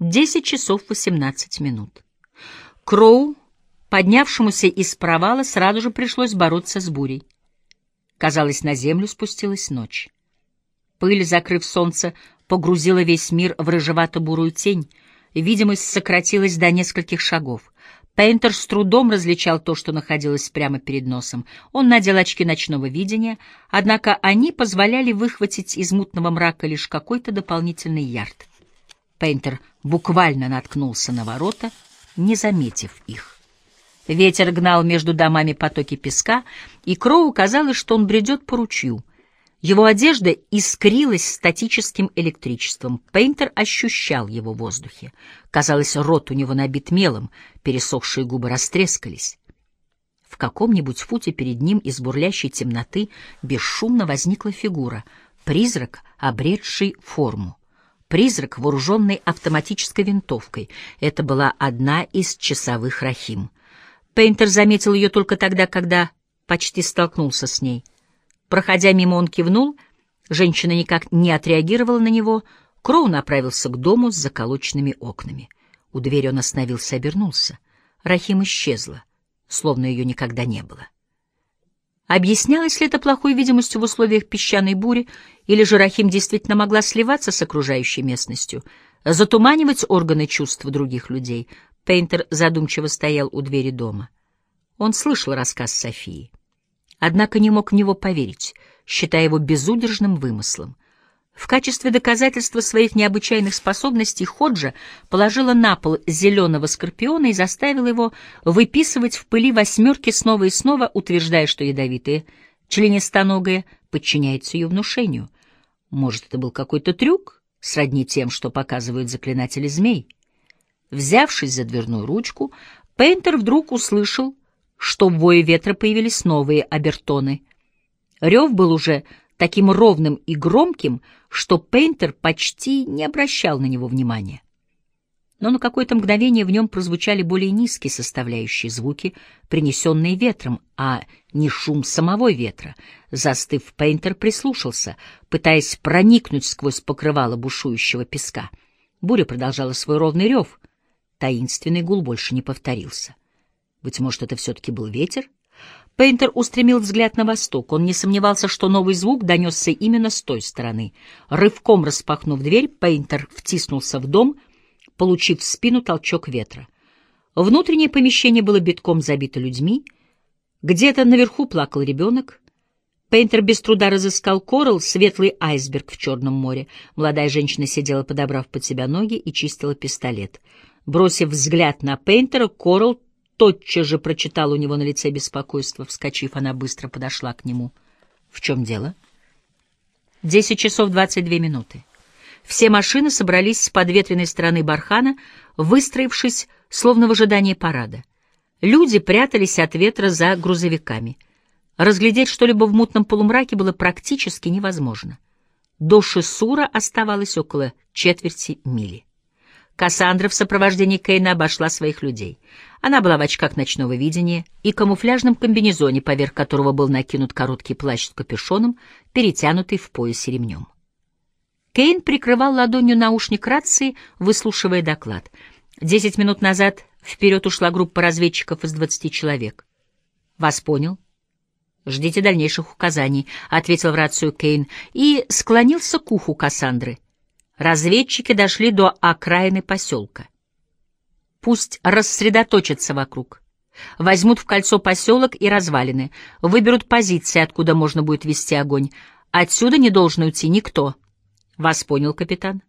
Десять часов восемнадцать минут. Кроу, поднявшемуся из провала, сразу же пришлось бороться с бурей. Казалось, на землю спустилась ночь. Пыль, закрыв солнце, погрузила весь мир в рыжевато-бурую тень. Видимость сократилась до нескольких шагов. Пейнтер с трудом различал то, что находилось прямо перед носом. Он надел очки ночного видения, однако они позволяли выхватить из мутного мрака лишь какой-то дополнительный ярд. Пейнтер буквально наткнулся на ворота, не заметив их. Ветер гнал между домами потоки песка, и Кроу казалось, что он бредет по ручью. Его одежда искрилась статическим электричеством. Пейнтер ощущал его в воздухе. Казалось, рот у него набит мелом, пересохшие губы растрескались. В каком-нибудь футе перед ним из бурлящей темноты бесшумно возникла фигура, призрак, обретший форму. Призрак, вооруженный автоматической винтовкой. Это была одна из часовых Рахим. Пейнтер заметил ее только тогда, когда почти столкнулся с ней — Проходя мимо, он кивнул. Женщина никак не отреагировала на него. Кроу направился к дому с заколоченными окнами. У двери он остановился и обернулся. Рахим исчезла, словно ее никогда не было. Объяснялось ли это плохой видимостью в условиях песчаной бури, или же Рахим действительно могла сливаться с окружающей местностью, затуманивать органы чувств других людей? Пейнтер задумчиво стоял у двери дома. Он слышал рассказ Софии однако не мог в него поверить, считая его безудержным вымыслом. В качестве доказательства своих необычайных способностей Ходжа положила на пол зеленого скорпиона и заставила его выписывать в пыли восьмерки снова и снова, утверждая, что ядовитые членистоногое подчиняется ее внушению. Может, это был какой-то трюк, сродни тем, что показывают заклинатели змей? Взявшись за дверную ручку, Пейнтер вдруг услышал что в вое ветра появились новые обертоны. Рев был уже таким ровным и громким, что Пейнтер почти не обращал на него внимания. Но на какое-то мгновение в нем прозвучали более низкие составляющие звуки, принесенные ветром, а не шум самого ветра. Застыв, Пейнтер прислушался, пытаясь проникнуть сквозь покрывало бушующего песка. Буря продолжала свой ровный рев. Таинственный гул больше не повторился. Быть может, это все-таки был ветер? Пейнтер устремил взгляд на восток. Он не сомневался, что новый звук донесся именно с той стороны. Рывком распахнув дверь, Пейнтер втиснулся в дом, получив в спину толчок ветра. Внутреннее помещение было битком забито людьми. Где-то наверху плакал ребенок. Пейнтер без труда разыскал коралл, светлый айсберг в Черном море. Молодая женщина сидела, подобрав под себя ноги, и чистила пистолет. Бросив взгляд на Пейнтера, коралл тотчас же прочитал у него на лице беспокойство. Вскочив, она быстро подошла к нему. — В чем дело? — Десять часов двадцать две минуты. Все машины собрались с подветренной стороны бархана, выстроившись, словно в ожидании парада. Люди прятались от ветра за грузовиками. Разглядеть что-либо в мутном полумраке было практически невозможно. До Шисура оставалось около четверти мили. Кассандра в сопровождении Кейна обошла своих людей. Она была в очках ночного видения и камуфляжном комбинезоне, поверх которого был накинут короткий плащ с капюшоном, перетянутый в поясе ремнем. Кейн прикрывал ладонью наушник рации, выслушивая доклад. Десять минут назад вперед ушла группа разведчиков из двадцати человек. «Вас понял?» «Ждите дальнейших указаний», — ответил в рацию Кейн и склонился к уху Кассандры. Разведчики дошли до окраины поселка. Пусть рассредоточатся вокруг. Возьмут в кольцо поселок и развалины, выберут позиции, откуда можно будет вести огонь. Отсюда не должен уйти никто. Вас понял, капитан?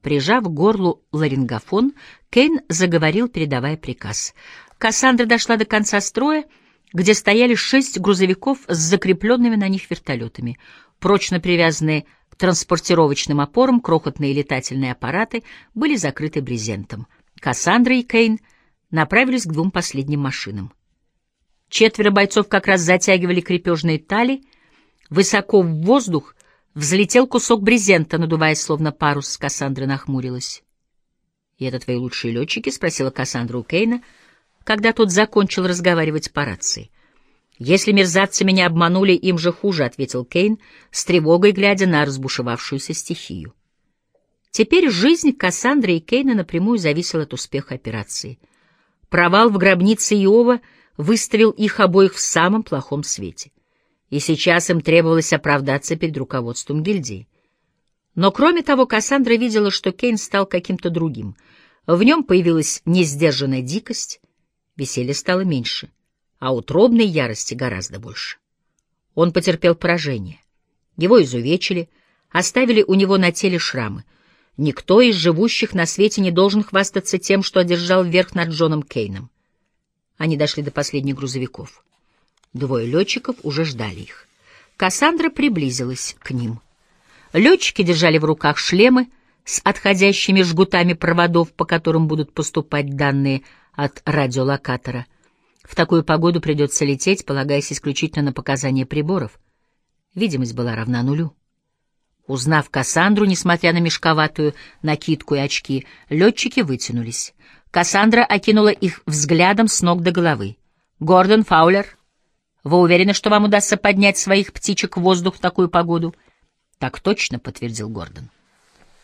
Прижав к горлу ларингофон, Кейн заговорил, передавая приказ. Кассандра дошла до конца строя, где стояли шесть грузовиков с закрепленными на них вертолетами. Прочно привязанные транспортировочным опорам крохотные летательные аппараты были закрыты брезентом. Кассандра и Кейн направились к двум последним машинам. Четверо бойцов как раз затягивали крепежные тали. Высоко в воздух взлетел кусок брезента, надуваясь словно парус. Кассандра нахмурилась. — И это твои лучшие летчики? — спросила Кассандра у Кейна, когда тот закончил разговаривать по рации. — «Если мерзавцы меня обманули, им же хуже», — ответил Кейн, с тревогой глядя на разбушевавшуюся стихию. Теперь жизнь Кассандры и Кейна напрямую зависела от успеха операции. Провал в гробнице Иова выставил их обоих в самом плохом свете. И сейчас им требовалось оправдаться перед руководством гильдии. Но кроме того, Кассандра видела, что Кейн стал каким-то другим. В нем появилась несдержанная дикость, веселья стало меньше, а утробной ярости гораздо больше. Он потерпел поражение. Его изувечили, оставили у него на теле шрамы. Никто из живущих на свете не должен хвастаться тем, что одержал верх над Джоном Кейном. Они дошли до последних грузовиков. Двое летчиков уже ждали их. Кассандра приблизилась к ним. Летчики держали в руках шлемы с отходящими жгутами проводов, по которым будут поступать данные от радиолокатора. В такую погоду придется лететь, полагаясь исключительно на показания приборов. Видимость была равна нулю. Узнав Кассандру, несмотря на мешковатую накидку и очки, летчики вытянулись. Кассандра окинула их взглядом с ног до головы. «Гордон Фаулер, вы уверены, что вам удастся поднять своих птичек в воздух в такую погоду?» «Так точно», — подтвердил Гордон.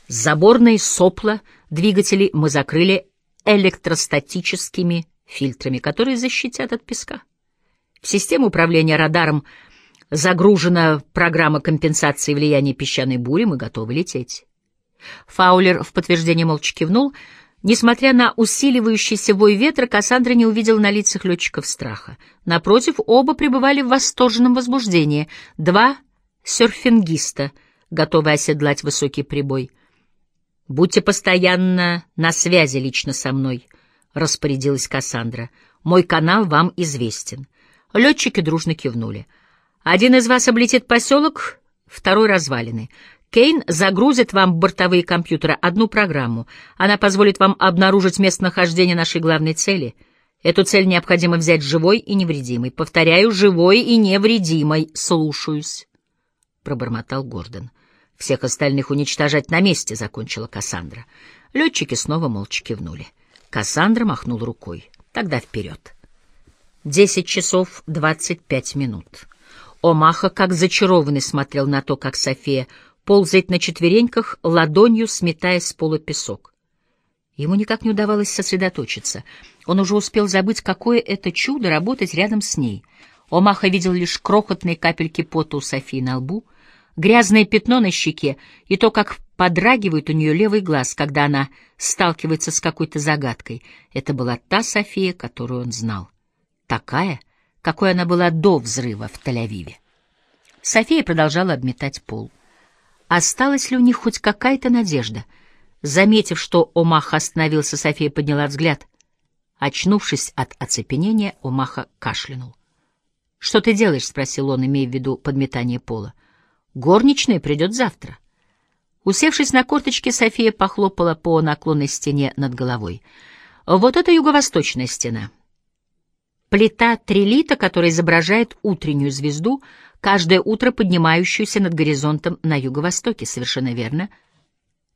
«Заборные сопла двигателей мы закрыли электростатическими фильтрами, которые защитят от песка. В систему управления радаром загружена программа компенсации влияния песчаной бури, мы готовы лететь. Фаулер в подтверждение молча кивнул. Несмотря на усиливающийся вой ветра, Кассандра не увидела на лицах летчиков страха. Напротив, оба пребывали в восторженном возбуждении. Два серфингиста, готовые оседлать высокий прибой. «Будьте постоянно на связи лично со мной», — распорядилась Кассандра. «Мой канал вам известен». Летчики дружно кивнули. «Один из вас облетит поселок, второй — развалины. Кейн загрузит вам в бортовые компьютеры одну программу. Она позволит вам обнаружить местонахождение нашей главной цели. Эту цель необходимо взять живой и невредимой. Повторяю, живой и невредимой. Слушаюсь», — пробормотал Гордон. Всех остальных уничтожать на месте, — закончила Кассандра. Летчики снова молча кивнули. Кассандра махнул рукой. Тогда вперед. Десять часов двадцать пять минут. Омаха, как зачарованный, смотрел на то, как София ползает на четвереньках, ладонью сметая с пола песок. Ему никак не удавалось сосредоточиться. Он уже успел забыть, какое это чудо работать рядом с ней. Омаха видел лишь крохотные капельки пота у Софии на лбу — грязное пятно на щеке и то, как подрагивает у нее левый глаз, когда она сталкивается с какой-то загадкой. Это была та София, которую он знал. Такая, какой она была до взрыва в Тель-Авиве. София продолжала обметать пол. Осталась ли у них хоть какая-то надежда? Заметив, что Омаха остановился, София подняла взгляд. Очнувшись от оцепенения, Омаха кашлянул. — Что ты делаешь? — спросил он, имея в виду подметание пола. — Горничная придет завтра. Усевшись на корточке, София похлопала по наклонной стене над головой. Вот это юго-восточная стена. Плита трилита, которая изображает утреннюю звезду, каждое утро поднимающуюся над горизонтом на юго-востоке. Совершенно верно.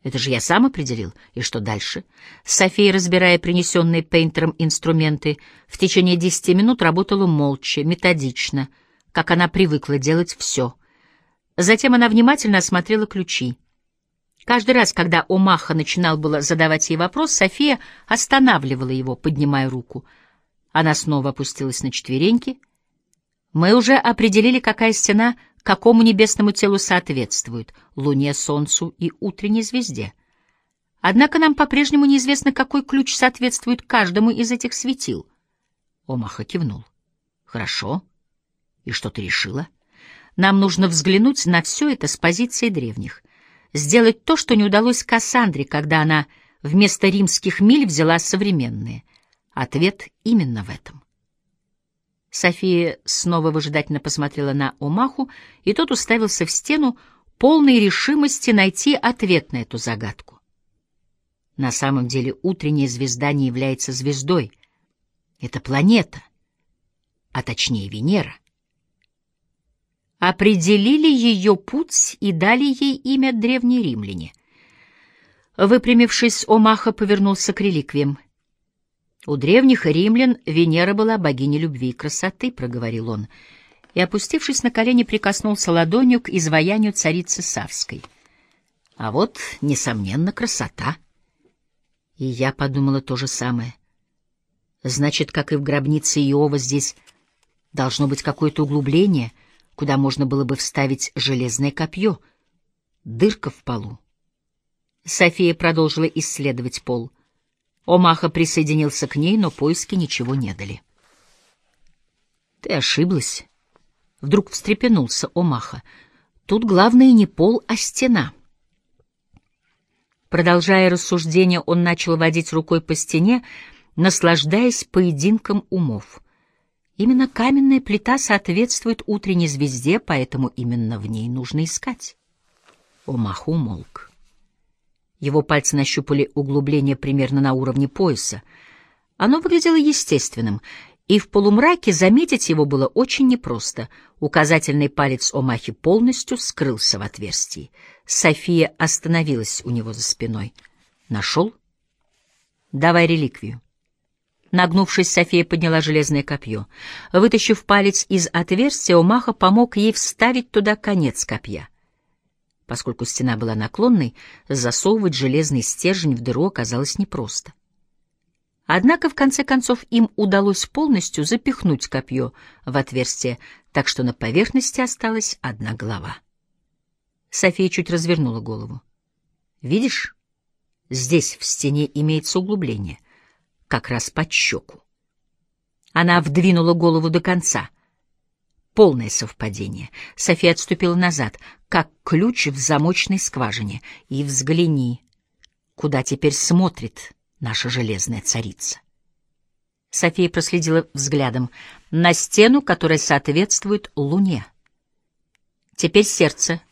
Это же я сам определил. И что дальше? София, разбирая принесенные Пейнтером инструменты, в течение десяти минут работала молча, методично, как она привыкла делать все — Затем она внимательно осмотрела ключи. Каждый раз, когда Омаха начинал было задавать ей вопрос, София останавливала его, поднимая руку. Она снова опустилась на четвереньки. «Мы уже определили, какая стена какому небесному телу соответствует — Луне, Солнцу и утренней звезде. Однако нам по-прежнему неизвестно, какой ключ соответствует каждому из этих светил». Омаха кивнул. «Хорошо. И что ты решила?» Нам нужно взглянуть на все это с позиции древних, сделать то, что не удалось Кассандре, когда она вместо римских миль взяла современные. Ответ именно в этом. София снова выжидательно посмотрела на Омаху, и тот уставился в стену, полной решимости найти ответ на эту загадку. На самом деле утренняя звезда не является звездой. Это планета, а точнее Венера определили ее путь и дали ей имя древние римляне. Выпрямившись, Омаха повернулся к реликвиям. «У древних римлян Венера была богиней любви и красоты», — проговорил он, и, опустившись на колени, прикоснулся ладонью к изваянию царицы Савской. А вот, несомненно, красота. И я подумала то же самое. Значит, как и в гробнице Иова, здесь должно быть какое-то углубление, куда можно было бы вставить железное копье, дырка в полу. София продолжила исследовать пол. Омаха присоединился к ней, но поиски ничего не дали. «Ты ошиблась», — вдруг встрепенулся Омаха. «Тут главное не пол, а стена». Продолжая рассуждение, он начал водить рукой по стене, наслаждаясь поединком умов. Именно каменная плита соответствует утренней звезде, поэтому именно в ней нужно искать. Омах умолк. Его пальцы нащупали углубление примерно на уровне пояса. Оно выглядело естественным, и в полумраке заметить его было очень непросто. Указательный палец Омахи полностью скрылся в отверстии. София остановилась у него за спиной. «Нашел? Давай реликвию». Нагнувшись, София подняла железное копье. Вытащив палец из отверстия, Омаха помог ей вставить туда конец копья. Поскольку стена была наклонной, засовывать железный стержень в дыру оказалось непросто. Однако, в конце концов, им удалось полностью запихнуть копье в отверстие, так что на поверхности осталась одна голова. София чуть развернула голову. «Видишь? Здесь в стене имеется углубление, как раз под щеку». Она вдвинула голову до конца. Полное совпадение. София отступила назад, как ключ в замочной скважине. И взгляни, куда теперь смотрит наша железная царица. София проследила взглядом на стену, которая соответствует луне. «Теперь сердце», —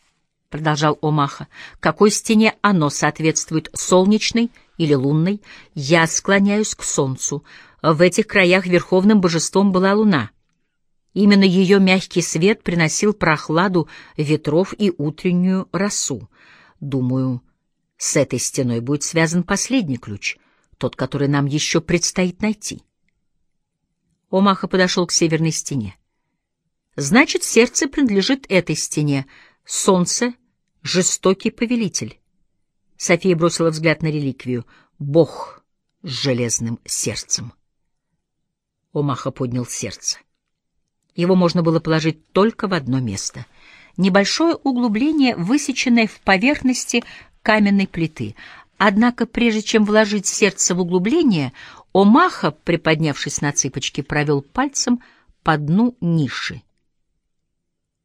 продолжал Омаха, — «какой стене оно соответствует, солнечной или лунной? Я склоняюсь к солнцу. В этих краях верховным божеством была луна. Именно ее мягкий свет приносил прохладу ветров и утреннюю росу. Думаю, с этой стеной будет связан последний ключ — тот, который нам еще предстоит найти. Омаха подошел к северной стене. Значит, сердце принадлежит этой стене. Солнце — жестокий повелитель. София бросила взгляд на реликвию. Бог с железным сердцем. Омаха поднял сердце. Его можно было положить только в одно место. Небольшое углубление, высеченное в поверхности каменной плиты. Однако, прежде чем вложить сердце в углубление, Омаха, приподнявшись на цыпочки, провел пальцем по дну ниши.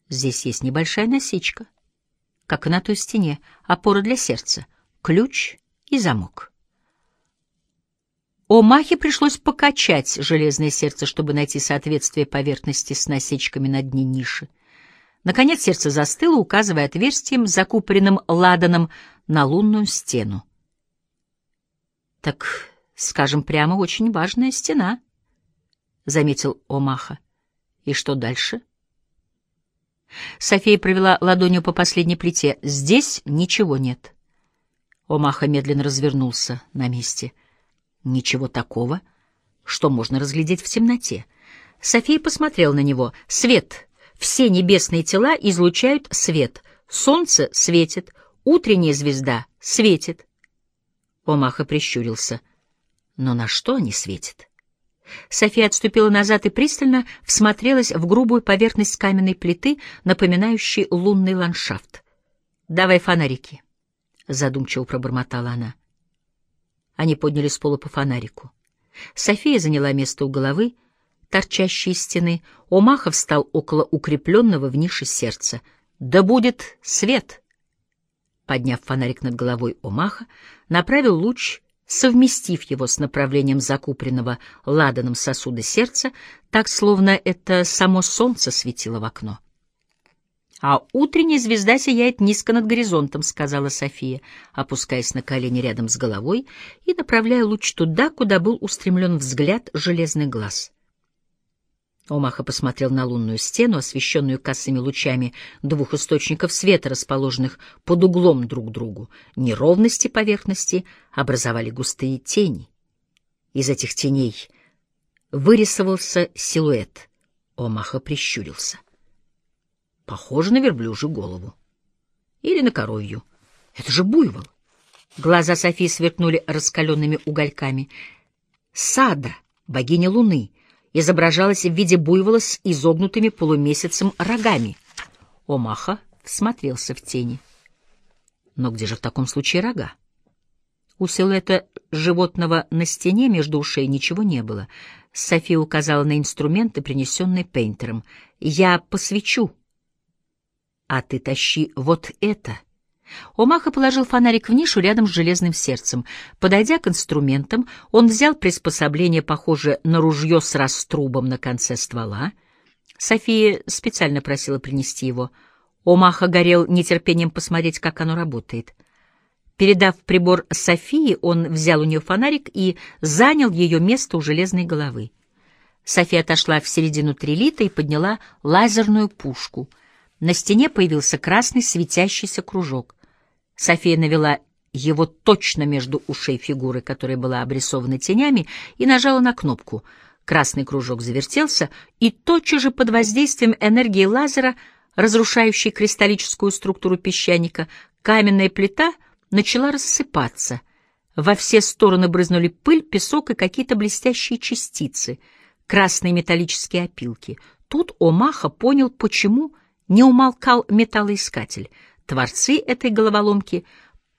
Здесь есть небольшая насечка, как и на той стене, опора для сердца, ключ и замок. Омахе пришлось покачать железное сердце, чтобы найти соответствие поверхности с насечками на дне ниши. Наконец сердце застыло, указывая отверстием, закупоренным ладаном, на лунную стену. Так, скажем прямо, очень важная стена, — заметил Омаха. И что дальше? София провела ладонью по последней плите. Здесь ничего нет. Омаха медленно развернулся на месте. Ничего такого, что можно разглядеть в темноте. София посмотрела на него. Свет. Все небесные тела излучают свет. Солнце светит, утренняя звезда светит. Омаха прищурился. Но на что они светят? София отступила назад и пристально всмотрелась в грубую поверхность каменной плиты, напоминающей лунный ландшафт. «Давай фонарики», — задумчиво пробормотала она. Они подняли с пола по фонарику. София заняла место у головы, торчащей из стены. Омаха встал около укрепленного в нише сердца. «Да будет свет!» Подняв фонарик над головой Омаха, направил луч, совместив его с направлением закупленного ладаном сосуда сердца, так, словно это само солнце светило в окно. «А утренняя звезда сияет низко над горизонтом», — сказала София, опускаясь на колени рядом с головой и направляя луч туда, куда был устремлен взгляд железный глаз. Омаха посмотрел на лунную стену, освещенную косыми лучами двух источников света, расположенных под углом друг к другу. Неровности поверхности образовали густые тени. Из этих теней вырисовался силуэт. Омаха прищурился. Похоже на верблюжью голову. Или на коровью. Это же буйвол. Глаза Софии сверкнули раскаленными угольками. Сада, богиня Луны, изображалась в виде буйвола с изогнутыми полумесяцем рогами. Омаха всмотрелся в тени. Но где же в таком случае рога? У силуэта животного на стене между ушей ничего не было. София указала на инструменты, принесенные Пейнтером. «Я посвечу». «А ты тащи вот это». Омаха положил фонарик в нишу рядом с железным сердцем. Подойдя к инструментам, он взял приспособление, похожее на ружье с раструбом на конце ствола. София специально просила принести его. Омаха горел нетерпением посмотреть, как оно работает. Передав прибор Софии, он взял у нее фонарик и занял ее место у железной головы. София отошла в середину трилита и подняла лазерную пушку. На стене появился красный светящийся кружок. София навела его точно между ушей фигуры, которая была обрисована тенями, и нажала на кнопку. Красный кружок завертелся, и тотчас же под воздействием энергии лазера, разрушающей кристаллическую структуру песчаника, каменная плита начала рассыпаться. Во все стороны брызнули пыль, песок и какие-то блестящие частицы, красные металлические опилки. Тут Омаха понял, почему не умолкал металлоискатель — Творцы этой головоломки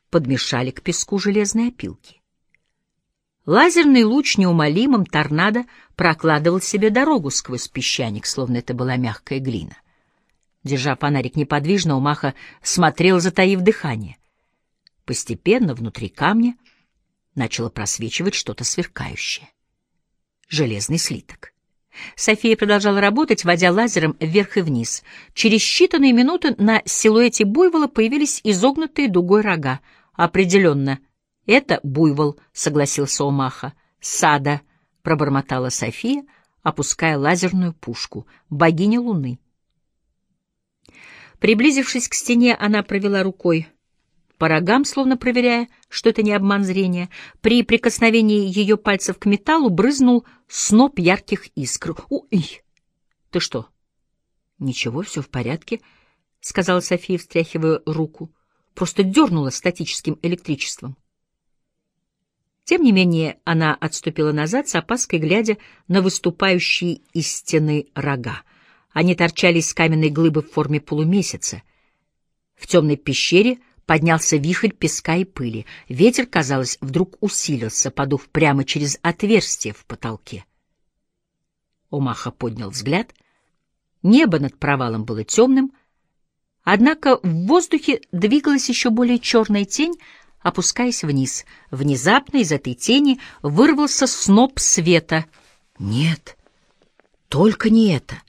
подмешали к песку железные опилки. Лазерный луч неумолимым торнадо прокладывал себе дорогу сквозь песчаник, словно это была мягкая глина. Держа фонарик неподвижно, Умаха смотрел, затаив дыхание. Постепенно внутри камня начало просвечивать что-то сверкающее. Железный слиток. София продолжала работать, водя лазером вверх и вниз. Через считанные минуты на силуэте буйвола появились изогнутые дугой рога. «Определенно, это буйвол», — согласился Омаха. «Сада», — пробормотала София, опуская лазерную пушку. «Богиня Луны». Приблизившись к стене, она провела рукой по рогам, словно проверяя, что это не обман зрения. При прикосновении ее пальцев к металлу брызнул сноп ярких искр. «Ой! Ты что?» «Ничего, все в порядке», — сказала София, встряхивая руку. «Просто дернула статическим электричеством». Тем не менее, она отступила назад с опаской, глядя на выступающие из стены рога. Они торчали из каменной глыбы в форме полумесяца. В темной пещере Поднялся вихрь песка и пыли. Ветер, казалось, вдруг усилился, подув прямо через отверстие в потолке. Омаха поднял взгляд. Небо над провалом было темным, однако в воздухе двигалась еще более черная тень, опускаясь вниз. Внезапно из этой тени вырвался сноп света. Нет, только не это.